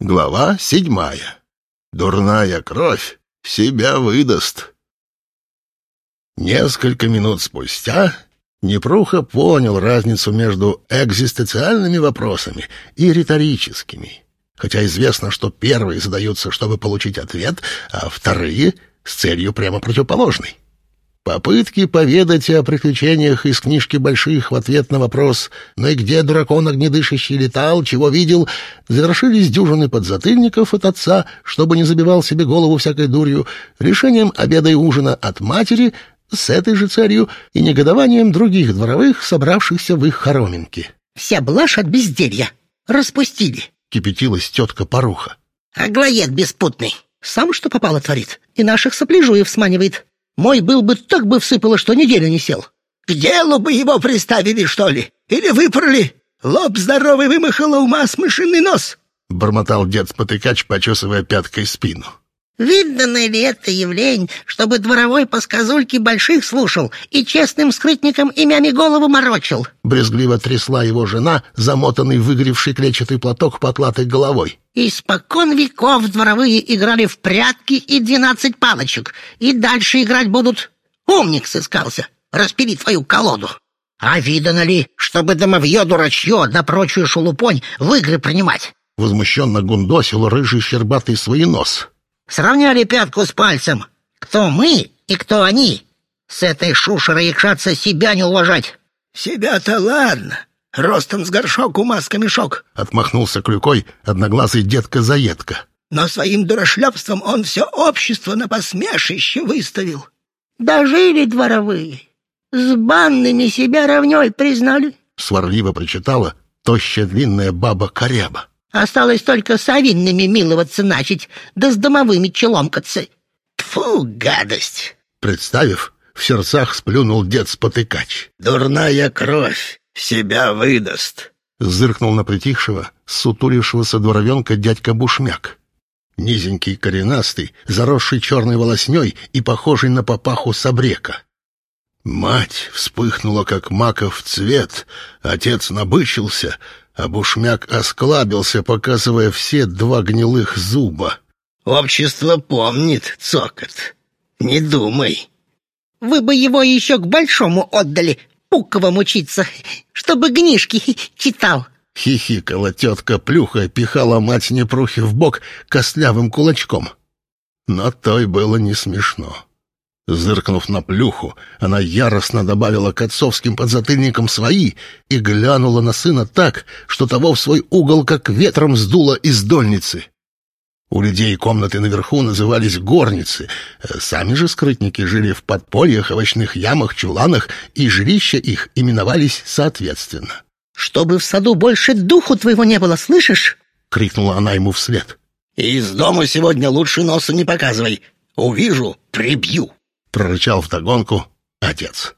Глава седьмая. Дурная кровь себя выдаст. Несколько минут спустя Непруха понял разницу между экзистенциальными вопросами и риторическими. Хотя известно, что первые задаются, чтобы получить ответ, а вторые — с целью прямо противоположной. Попытки поведать о приключениях из книжки больших в ответ на вопрос «Ну и где дуракон огнедышащий летал, чего видел?» завершились дюжины подзатыльников от отца, чтобы не забивал себе голову всякой дурью, решением обеда и ужина от матери с этой же целью и негодованием других дворовых, собравшихся в их хороминке. «Вся блажь от безделья. Распустили», — кипятилась тетка Поруха. «Аглоед беспутный. Сам что попало творит. И наших сопляжуев сманивает. Мой был бы так бы всыпало, что неделю не сел. К делу бы его приставили, что ли? Или выпороли? Лоб здоровый вымахало ума с мышиный нос!» — бормотал дед-спотыкач, почесывая пяткой спину. Видно ли это явление, чтобы дворовой по сказульке больших слушал и честным скрытникам имями голову морочил? Брезгливо трясла его жена, замотанный выгоревший клетчатый платок потлатой головой. Испокон веков дворовые играли в прятки и двенадцать палочек, и дальше играть будут. Умник сыскался, распили твою колоду. А видано ли, чтобы домовье дурачье да прочую шелупонь в игры принимать? Возмущенно гундосил рыжий щербатый своенос. Сравняли пятку с пальцем. Кто мы и кто они? С этой шушерой икшаться себя не уважать. Себя-то ладно. Ростом с горшок, ума с камешок. Отмахнулся клюкой одноглазый детка-заедка. Но своим дурашлепством он все общество на посмешище выставил. Дожили дворовые. С банными себя равней признали. Сварливо прочитала тощая длинная баба-коряба. Осталось только с овинными миловаться начать, да с домовыми челомкаться. Тфу, гадость! Представив, в сердцах сплюнул дед-спотыкач. Дурная кровь себя выдаст. Зыркнул на притихшего, сутулившегося дворовенка дядька Бушмяк. Низенький, коренастый, заросший черной волосней и похожий на папаху сабрека. Мать вспыхнула, как маков цвет, отец набычился, а Бушмяк осклабился, показывая все два гнилых зуба. «Общество помнит, цокот. Не думай». «Вы бы его еще к большому отдали, Пуковым учиться, чтобы книжки читал». Хихикала тетка Плюха, пихала мать Непрухи в бок костлявым кулачком. Но той было не смешно. Зыркнув на плюху, она яростно добавила к отцовским подзатыльникам свои и глянула на сына так, что того в свой угол как ветром сдуло из дольницы. У людей комнаты наверху назывались горницы. Сами же скрытники жили в подпольях, овощных ямах, чуланах, и жилища их именовались соответственно. «Чтобы в саду больше духу твоего не было, слышишь?» — крикнула она ему вслед. «Из дома сегодня лучше носа не показывай. Увижу — прибью» прорычал вдогонку отец.